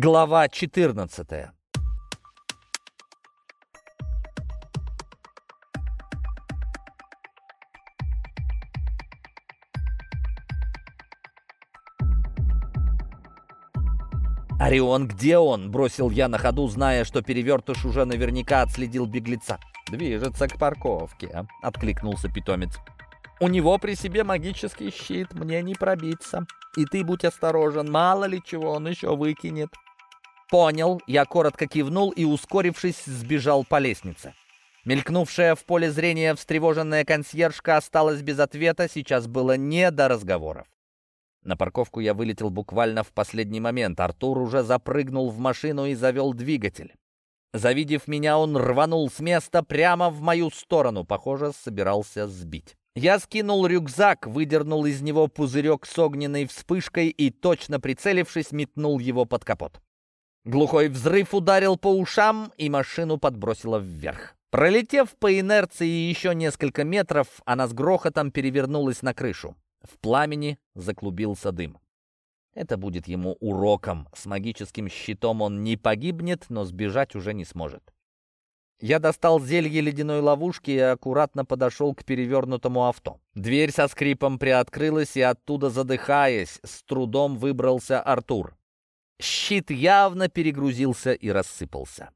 Глава 14 «Орион, где он?» — бросил я на ходу, зная, что перевертыш уже наверняка отследил беглеца. «Движется к парковке», — откликнулся питомец. «У него при себе магический щит, мне не пробиться. И ты будь осторожен, мало ли чего он еще выкинет». «Понял», — я коротко кивнул и, ускорившись, сбежал по лестнице. Мелькнувшая в поле зрения встревоженная консьержка осталась без ответа, сейчас было не до разговоров. На парковку я вылетел буквально в последний момент. Артур уже запрыгнул в машину и завел двигатель. Завидев меня, он рванул с места прямо в мою сторону. Похоже, собирался сбить. Я скинул рюкзак, выдернул из него пузырек с огненной вспышкой и, точно прицелившись, метнул его под капот. Глухой взрыв ударил по ушам, и машину подбросило вверх. Пролетев по инерции еще несколько метров, она с грохотом перевернулась на крышу. В пламени заклубился дым. Это будет ему уроком. С магическим щитом он не погибнет, но сбежать уже не сможет. Я достал зелье ледяной ловушки и аккуратно подошел к перевернутому авто. Дверь со скрипом приоткрылась, и оттуда, задыхаясь, с трудом выбрался Артур. Щит явно перегрузился и рассыпался.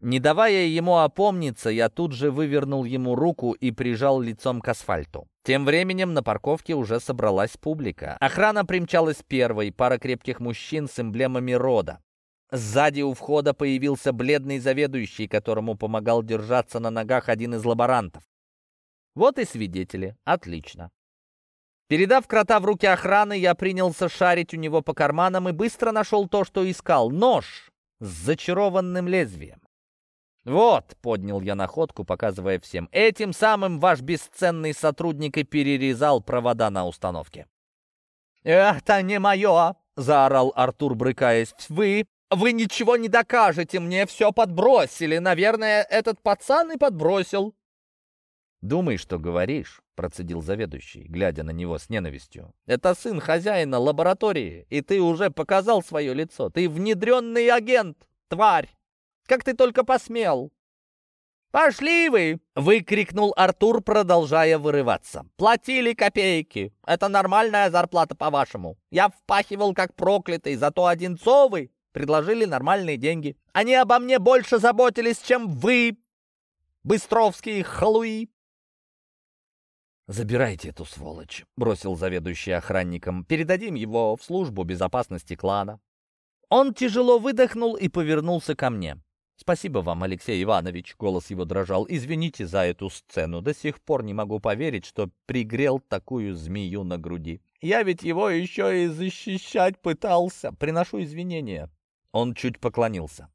Не давая ему опомниться, я тут же вывернул ему руку и прижал лицом к асфальту. Тем временем на парковке уже собралась публика. Охрана примчалась первой, пара крепких мужчин с эмблемами рода. Сзади у входа появился бледный заведующий, которому помогал держаться на ногах один из лаборантов. Вот и свидетели. Отлично. Передав крота в руки охраны, я принялся шарить у него по карманам и быстро нашел то, что искал — нож с зачарованным лезвием. «Вот», — поднял я находку, показывая всем, «этим самым ваш бесценный сотрудник и перерезал провода на установке». «Это не мое!» — заорал Артур, брыкаясь. «Вы... вы ничего не докажете, мне все подбросили. Наверное, этот пацан и подбросил». «Думай, что говоришь», — процедил заведующий, глядя на него с ненавистью. «Это сын хозяина лаборатории, и ты уже показал свое лицо. Ты внедренный агент, тварь!» Как ты только посмел!» «Пошли вы!» — выкрикнул Артур, продолжая вырываться. «Платили копейки. Это нормальная зарплата, по-вашему. Я впахивал как проклятый, зато Одинцовы предложили нормальные деньги. Они обо мне больше заботились, чем вы, быстровские халуи!» «Забирайте эту сволочь», — бросил заведующий охранником. «Передадим его в службу безопасности клана». Он тяжело выдохнул и повернулся ко мне. «Спасибо вам, Алексей Иванович», — голос его дрожал. «Извините за эту сцену. До сих пор не могу поверить, что пригрел такую змею на груди. Я ведь его еще и защищать пытался. Приношу извинения». Он чуть поклонился.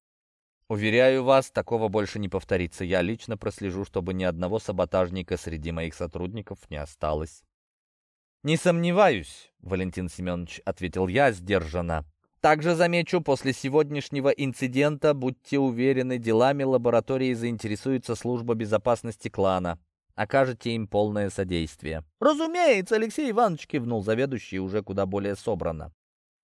«Уверяю вас, такого больше не повторится. Я лично прослежу, чтобы ни одного саботажника среди моих сотрудников не осталось». «Не сомневаюсь», — Валентин Семенович ответил я сдержанно. Также замечу, после сегодняшнего инцидента, будьте уверены, делами лаборатории заинтересуется служба безопасности клана. Окажете им полное содействие. «Разумеется, Алексей Иванович», — кивнул заведующий уже куда более собрано.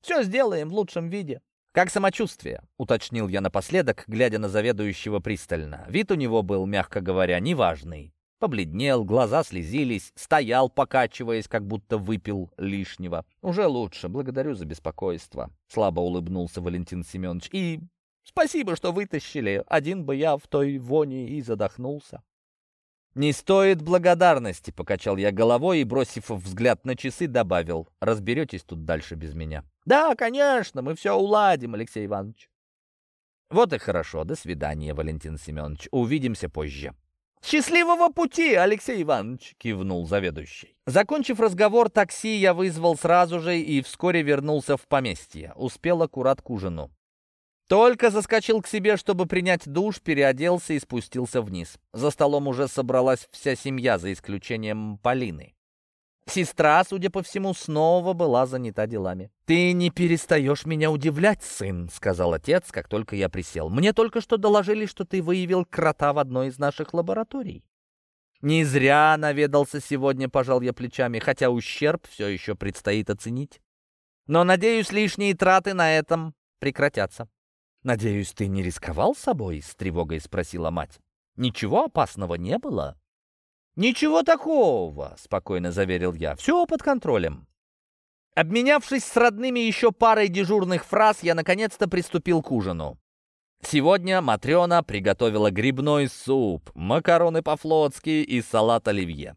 «Все сделаем в лучшем виде». «Как самочувствие?» — уточнил я напоследок, глядя на заведующего пристально. Вид у него был, мягко говоря, неважный. Побледнел, глаза слезились, стоял, покачиваясь, как будто выпил лишнего. «Уже лучше, благодарю за беспокойство», — слабо улыбнулся Валентин Семенович. «И спасибо, что вытащили. Один бы я в той воне и задохнулся». «Не стоит благодарности», — покачал я головой и, бросив взгляд на часы, добавил. «Разберетесь тут дальше без меня». «Да, конечно, мы все уладим, Алексей Иванович». «Вот и хорошо. До свидания, Валентин Семенович. Увидимся позже». «Счастливого пути, Алексей Иванович!» — кивнул заведующий. Закончив разговор, такси я вызвал сразу же и вскоре вернулся в поместье. Успел аккурат к ужину. Только заскочил к себе, чтобы принять душ, переоделся и спустился вниз. За столом уже собралась вся семья, за исключением Полины. Сестра, судя по всему, снова была занята делами. «Ты не перестаешь меня удивлять, сын», — сказал отец, как только я присел. «Мне только что доложили, что ты выявил крота в одной из наших лабораторий». «Не зря наведался сегодня», — пожал я плечами, хотя ущерб все еще предстоит оценить. «Но, надеюсь, лишние траты на этом прекратятся. «Надеюсь, ты не рисковал собой?» — с тревогой спросила мать. «Ничего опасного не было?» «Ничего такого», — спокойно заверил я. «Все под контролем». Обменявшись с родными еще парой дежурных фраз, я наконец-то приступил к ужину. Сегодня Матрена приготовила грибной суп, макароны по-флотски и салат оливье.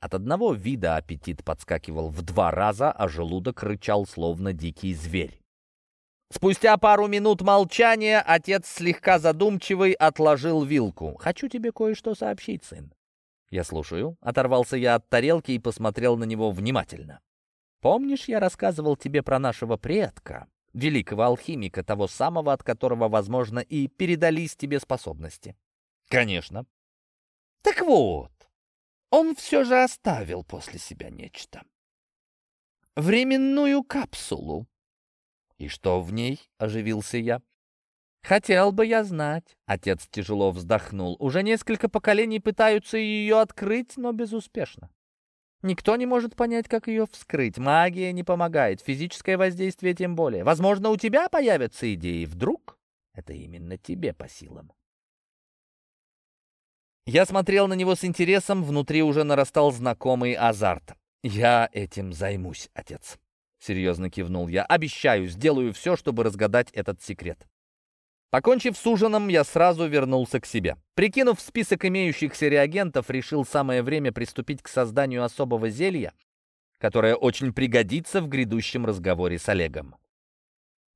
От одного вида аппетит подскакивал в два раза, а желудок рычал, словно дикий зверь. Спустя пару минут молчания отец, слегка задумчивый, отложил вилку. «Хочу тебе кое-что сообщить, сын». «Я слушаю», — оторвался я от тарелки и посмотрел на него внимательно. «Помнишь, я рассказывал тебе про нашего предка, великого алхимика, того самого, от которого, возможно, и передались тебе способности?» «Конечно». «Так вот, он все же оставил после себя нечто. Временную капсулу. «И что в ней?» — оживился я. «Хотел бы я знать». Отец тяжело вздохнул. «Уже несколько поколений пытаются ее открыть, но безуспешно. Никто не может понять, как ее вскрыть. Магия не помогает, физическое воздействие тем более. Возможно, у тебя появятся идеи. Вдруг это именно тебе по силам». Я смотрел на него с интересом, внутри уже нарастал знакомый азарт. «Я этим займусь, отец», — серьезно кивнул я. «Обещаю, сделаю все, чтобы разгадать этот секрет». Покончив с ужином, я сразу вернулся к себе. Прикинув список имеющихся реагентов, решил самое время приступить к созданию особого зелья, которое очень пригодится в грядущем разговоре с Олегом.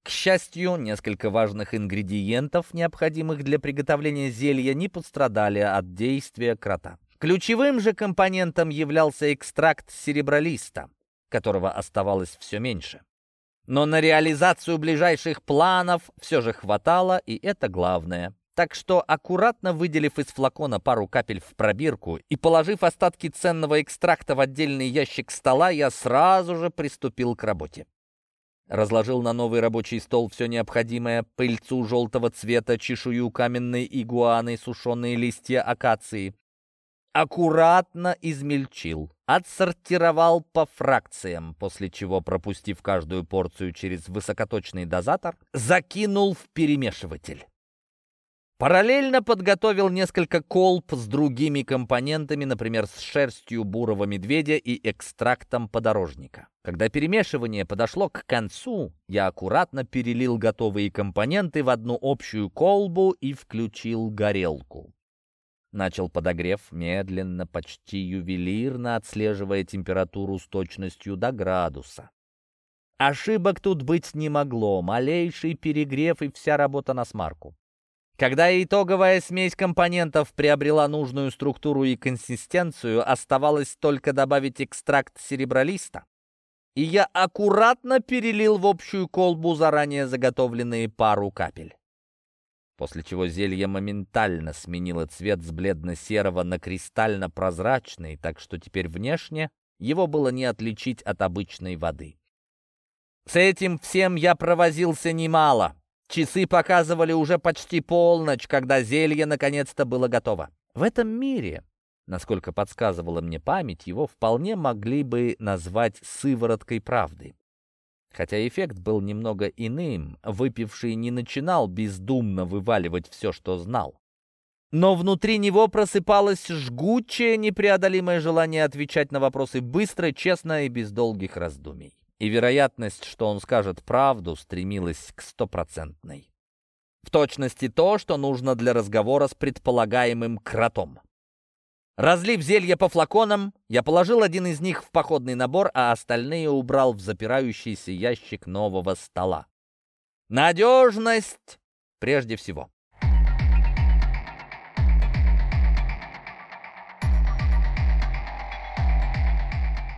К счастью, несколько важных ингредиентов, необходимых для приготовления зелья, не пострадали от действия крота. Ключевым же компонентом являлся экстракт серебролиста, которого оставалось все меньше. Но на реализацию ближайших планов все же хватало, и это главное. Так что, аккуратно выделив из флакона пару капель в пробирку и положив остатки ценного экстракта в отдельный ящик стола, я сразу же приступил к работе. Разложил на новый рабочий стол все необходимое, пыльцу желтого цвета, чешую каменной игуаны, сушеные листья акации. Аккуратно измельчил, отсортировал по фракциям, после чего, пропустив каждую порцию через высокоточный дозатор, закинул в перемешиватель. Параллельно подготовил несколько колб с другими компонентами, например, с шерстью бурого медведя и экстрактом подорожника. Когда перемешивание подошло к концу, я аккуратно перелил готовые компоненты в одну общую колбу и включил горелку. Начал подогрев, медленно, почти ювелирно отслеживая температуру с точностью до градуса. Ошибок тут быть не могло, малейший перегрев и вся работа на смарку. Когда итоговая смесь компонентов приобрела нужную структуру и консистенцию, оставалось только добавить экстракт серебролиста. И я аккуратно перелил в общую колбу заранее заготовленные пару капель. После чего зелье моментально сменило цвет с бледно-серого на кристально-прозрачный, так что теперь внешне его было не отличить от обычной воды. С этим всем я провозился немало. Часы показывали уже почти полночь, когда зелье наконец-то было готово. В этом мире, насколько подсказывала мне память, его вполне могли бы назвать сывороткой правды. Хотя эффект был немного иным, выпивший не начинал бездумно вываливать все, что знал. Но внутри него просыпалось жгучее, непреодолимое желание отвечать на вопросы быстро, честно и без долгих раздумий и вероятность, что он скажет правду, стремилась к стопроцентной. В точности то, что нужно для разговора с предполагаемым кротом. Разлив зелье по флаконам, я положил один из них в походный набор, а остальные убрал в запирающийся ящик нового стола. Надежность прежде всего.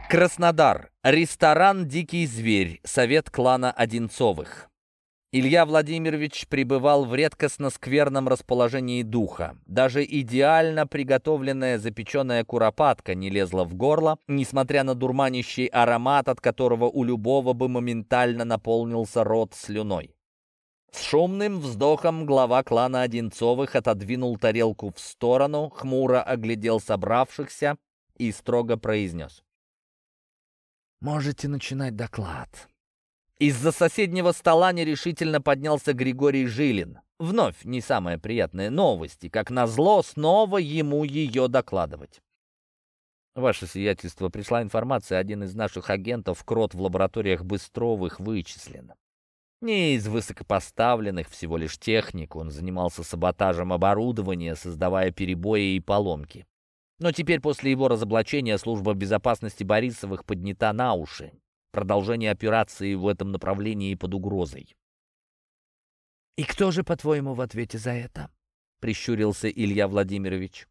Краснодар. Ресторан «Дикий зверь». Совет клана Одинцовых. Илья Владимирович пребывал в редкостно скверном расположении духа. Даже идеально приготовленная запеченная куропатка не лезла в горло, несмотря на дурманящий аромат, от которого у любого бы моментально наполнился рот слюной. С шумным вздохом глава клана Одинцовых отодвинул тарелку в сторону, хмуро оглядел собравшихся и строго произнес. Можете начинать доклад. Из-за соседнего стола нерешительно поднялся Григорий Жилин. Вновь не самые приятные новости. Как назло, снова ему ее докладывать. Ваше сиятельство, пришла информация, один из наших агентов, крот в лабораториях Быстровых, вычислен. Не из высокопоставленных, всего лишь техник, он занимался саботажем оборудования, создавая перебои и поломки. Но теперь после его разоблачения служба безопасности Борисовых поднята на уши. Продолжение операции в этом направлении под угрозой. «И кто же, по-твоему, в ответе за это?» — прищурился Илья Владимирович.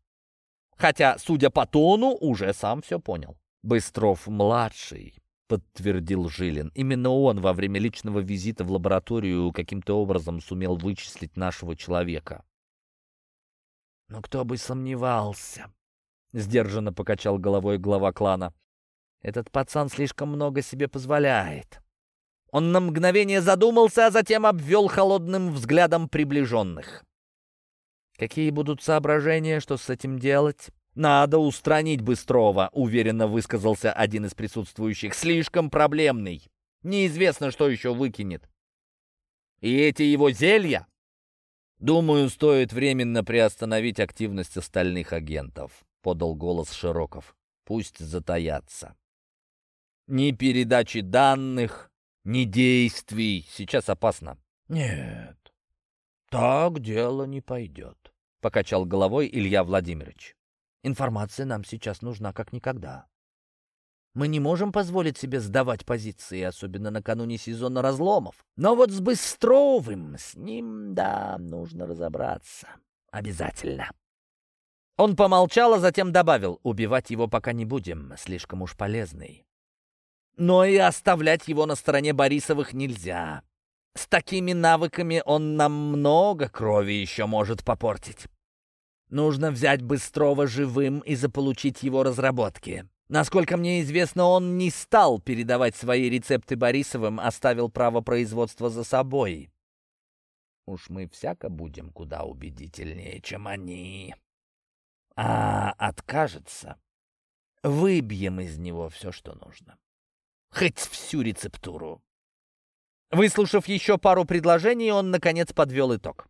Хотя, судя по тону, уже сам все понял. «Быстров-младший», — подтвердил Жилин. Именно он во время личного визита в лабораторию каким-то образом сумел вычислить нашего человека. «Но кто бы сомневался», — сдержанно покачал головой глава клана. «Этот пацан слишком много себе позволяет». Он на мгновение задумался, а затем обвел холодным взглядом приближенных. Какие будут соображения, что с этим делать? Надо устранить Быстрова, уверенно высказался один из присутствующих. Слишком проблемный. Неизвестно, что еще выкинет. И эти его зелья? Думаю, стоит временно приостановить активность остальных агентов, подал голос Широков. Пусть затаятся. Ни передачи данных, ни действий. Сейчас опасно. Нет, так дело не пойдет. — покачал головой Илья Владимирович. «Информация нам сейчас нужна как никогда. Мы не можем позволить себе сдавать позиции, особенно накануне сезона разломов. Но вот с Быстровым, с ним, да, нужно разобраться. Обязательно». Он помолчал, а затем добавил, «Убивать его пока не будем, слишком уж полезный. Но и оставлять его на стороне Борисовых нельзя. С такими навыками он нам много крови еще может попортить. Нужно взять Быстрова живым и заполучить его разработки. Насколько мне известно, он не стал передавать свои рецепты Борисовым, оставил право производства за собой. Уж мы всяко будем куда убедительнее, чем они. А откажется, выбьем из него все, что нужно. Хоть всю рецептуру. Выслушав еще пару предложений, он, наконец, подвел итог.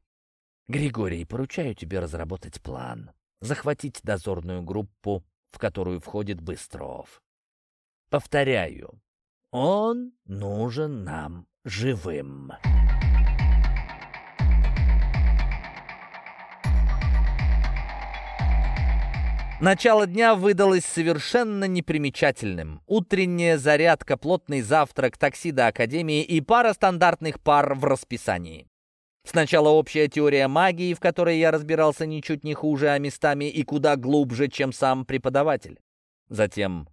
«Григорий, поручаю тебе разработать план, захватить дозорную группу, в которую входит Быстров. Повторяю, он нужен нам живым». Начало дня выдалось совершенно непримечательным. Утренняя зарядка, плотный завтрак, такси до академии и пара стандартных пар в расписании. Сначала общая теория магии, в которой я разбирался ничуть не хуже, а местами и куда глубже, чем сам преподаватель. Затем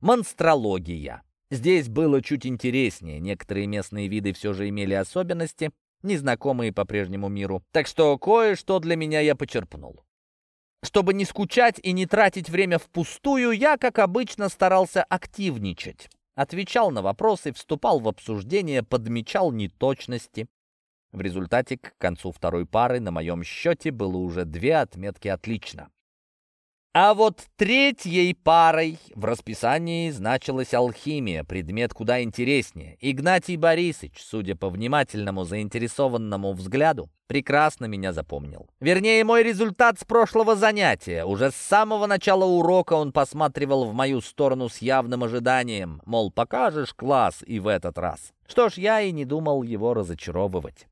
монстрология. Здесь было чуть интереснее, некоторые местные виды все же имели особенности, незнакомые по прежнему миру. Так что кое-что для меня я почерпнул. Чтобы не скучать и не тратить время впустую, я, как обычно, старался активничать. Отвечал на вопросы, вступал в обсуждение, подмечал неточности. В результате к концу второй пары на моем счете было уже две отметки «отлично». А вот третьей парой в расписании значилась алхимия, предмет куда интереснее. Игнатий Борисович, судя по внимательному заинтересованному взгляду, прекрасно меня запомнил. Вернее, мой результат с прошлого занятия. Уже с самого начала урока он посматривал в мою сторону с явным ожиданием, мол, покажешь класс и в этот раз. Что ж, я и не думал его разочаровывать.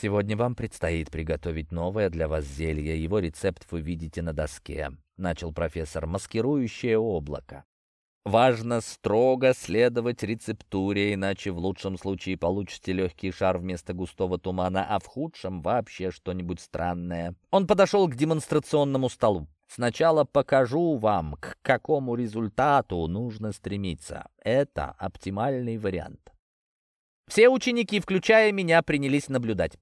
Сегодня вам предстоит приготовить новое для вас зелье. Его рецепт вы видите на доске. Начал профессор, маскирующее облако. Важно строго следовать рецептуре, иначе в лучшем случае получите легкий шар вместо густого тумана, а в худшем вообще что-нибудь странное. Он подошел к демонстрационному столу. Сначала покажу вам, к какому результату нужно стремиться. Это оптимальный вариант. Все ученики, включая меня, принялись наблюдать.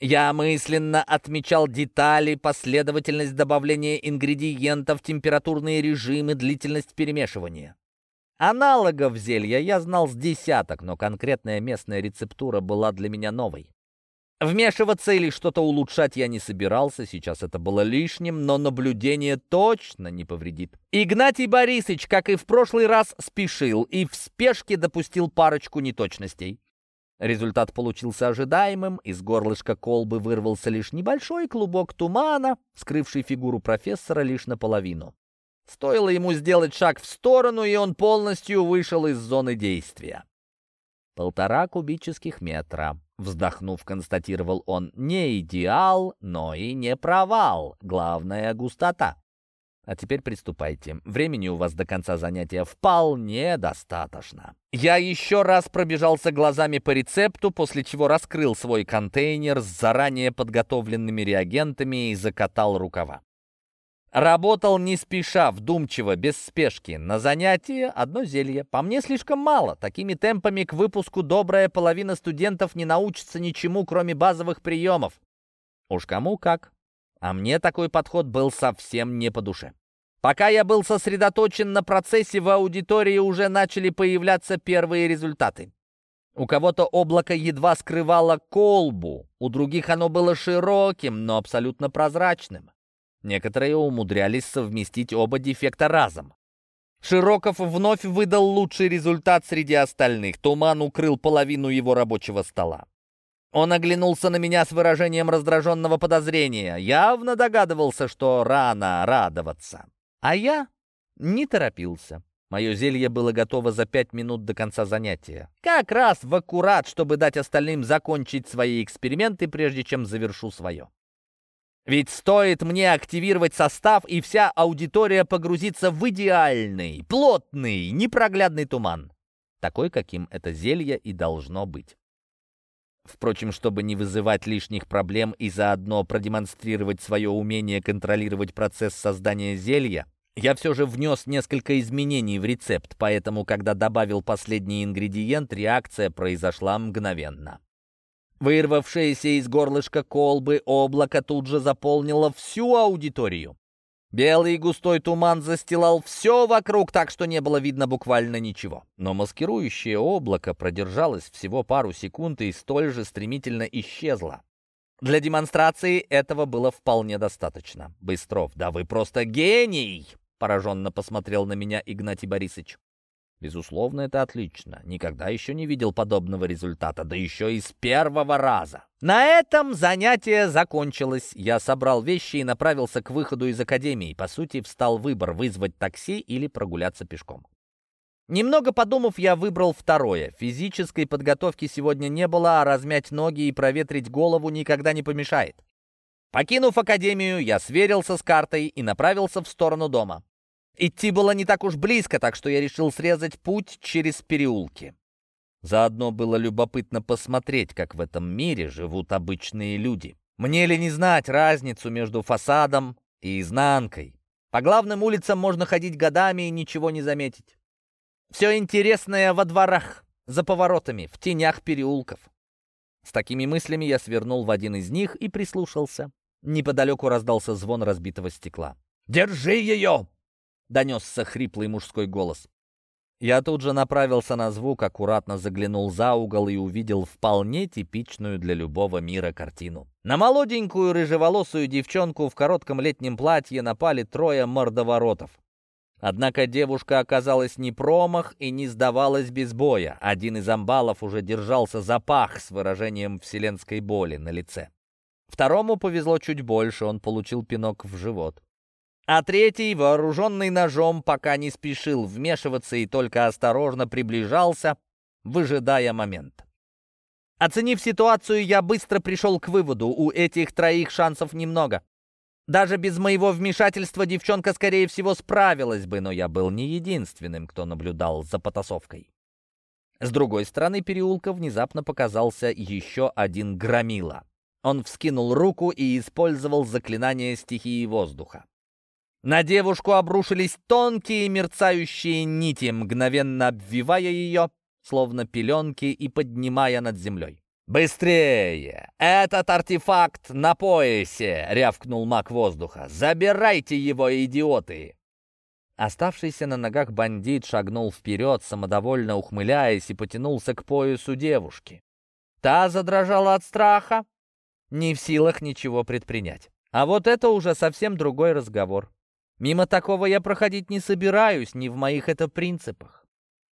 Я мысленно отмечал детали, последовательность добавления ингредиентов, температурные режимы, длительность перемешивания. Аналогов зелья я знал с десяток, но конкретная местная рецептура была для меня новой. Вмешиваться или что-то улучшать я не собирался, сейчас это было лишним, но наблюдение точно не повредит. Игнатий Борисович, как и в прошлый раз, спешил и в спешке допустил парочку неточностей. Результат получился ожидаемым, из горлышка колбы вырвался лишь небольшой клубок тумана, скрывший фигуру профессора лишь наполовину. Стоило ему сделать шаг в сторону, и он полностью вышел из зоны действия. Полтора кубических метра. Вздохнув, констатировал он, не идеал, но и не провал. Главное — густота. А теперь приступайте. Времени у вас до конца занятия вполне достаточно. Я еще раз пробежался глазами по рецепту, после чего раскрыл свой контейнер с заранее подготовленными реагентами и закатал рукава. Работал не спеша, вдумчиво, без спешки. На занятии одно зелье. По мне слишком мало. Такими темпами к выпуску добрая половина студентов не научится ничему, кроме базовых приемов. Уж кому как. А мне такой подход был совсем не по душе. Пока я был сосредоточен на процессе, в аудитории уже начали появляться первые результаты. У кого-то облако едва скрывало колбу, у других оно было широким, но абсолютно прозрачным. Некоторые умудрялись совместить оба дефекта разом. Широков вновь выдал лучший результат среди остальных. Туман укрыл половину его рабочего стола. Он оглянулся на меня с выражением раздраженного подозрения. Явно догадывался, что рано радоваться. А я не торопился. Мое зелье было готово за пять минут до конца занятия. Как раз в аккурат, чтобы дать остальным закончить свои эксперименты, прежде чем завершу свое. Ведь стоит мне активировать состав, и вся аудитория погрузится в идеальный, плотный, непроглядный туман. Такой, каким это зелье и должно быть. Впрочем, чтобы не вызывать лишних проблем и заодно продемонстрировать свое умение контролировать процесс создания зелья, я все же внес несколько изменений в рецепт, поэтому, когда добавил последний ингредиент, реакция произошла мгновенно. Вырвавшееся из горлышка колбы облако тут же заполнило всю аудиторию. Белый густой туман застилал все вокруг, так что не было видно буквально ничего. Но маскирующее облако продержалось всего пару секунд и столь же стремительно исчезло. Для демонстрации этого было вполне достаточно. «Быстров, да вы просто гений!» — пораженно посмотрел на меня Игнатий Борисович. Безусловно, это отлично. Никогда еще не видел подобного результата, да еще и с первого раза. На этом занятие закончилось. Я собрал вещи и направился к выходу из академии. По сути, встал выбор вызвать такси или прогуляться пешком. Немного подумав, я выбрал второе. Физической подготовки сегодня не было, а размять ноги и проветрить голову никогда не помешает. Покинув академию, я сверился с картой и направился в сторону дома. Идти было не так уж близко, так что я решил срезать путь через переулки. Заодно было любопытно посмотреть, как в этом мире живут обычные люди. Мне ли не знать разницу между фасадом и изнанкой? По главным улицам можно ходить годами и ничего не заметить. Все интересное во дворах, за поворотами, в тенях переулков. С такими мыслями я свернул в один из них и прислушался. Неподалеку раздался звон разбитого стекла. «Держи ее!» — донесся хриплый мужской голос. Я тут же направился на звук, аккуратно заглянул за угол и увидел вполне типичную для любого мира картину. На молоденькую рыжеволосую девчонку в коротком летнем платье напали трое мордоворотов. Однако девушка оказалась не промах и не сдавалась без боя. Один из амбалов уже держался за пах с выражением вселенской боли на лице. Второму повезло чуть больше, он получил пинок в живот. А третий, вооруженный ножом, пока не спешил вмешиваться и только осторожно приближался, выжидая момент. Оценив ситуацию, я быстро пришел к выводу, у этих троих шансов немного. Даже без моего вмешательства девчонка, скорее всего, справилась бы, но я был не единственным, кто наблюдал за потасовкой. С другой стороны переулка внезапно показался еще один громила. Он вскинул руку и использовал заклинание стихии воздуха. На девушку обрушились тонкие мерцающие нити, мгновенно обвивая ее, словно пеленки, и поднимая над землей. «Быстрее! Этот артефакт на поясе!» — рявкнул маг воздуха. «Забирайте его, идиоты!» Оставшийся на ногах бандит шагнул вперед, самодовольно ухмыляясь, и потянулся к поясу девушки. Та задрожала от страха, не в силах ничего предпринять. А вот это уже совсем другой разговор. Мимо такого я проходить не собираюсь, не в моих это принципах.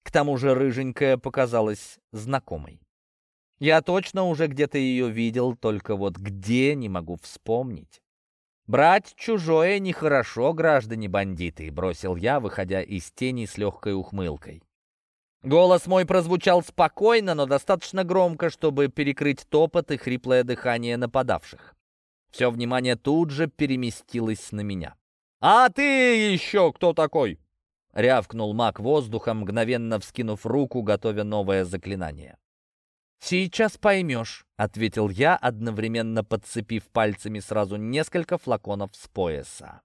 К тому же рыженькая показалась знакомой. Я точно уже где-то ее видел, только вот где не могу вспомнить. «Брать чужое нехорошо, граждане-бандиты», — бросил я, выходя из тени с легкой ухмылкой. Голос мой прозвучал спокойно, но достаточно громко, чтобы перекрыть топот и хриплое дыхание нападавших. Все внимание тут же переместилось на меня. «А ты еще кто такой?» — рявкнул маг воздуха, мгновенно вскинув руку, готовя новое заклинание. «Сейчас поймешь», — ответил я, одновременно подцепив пальцами сразу несколько флаконов с пояса.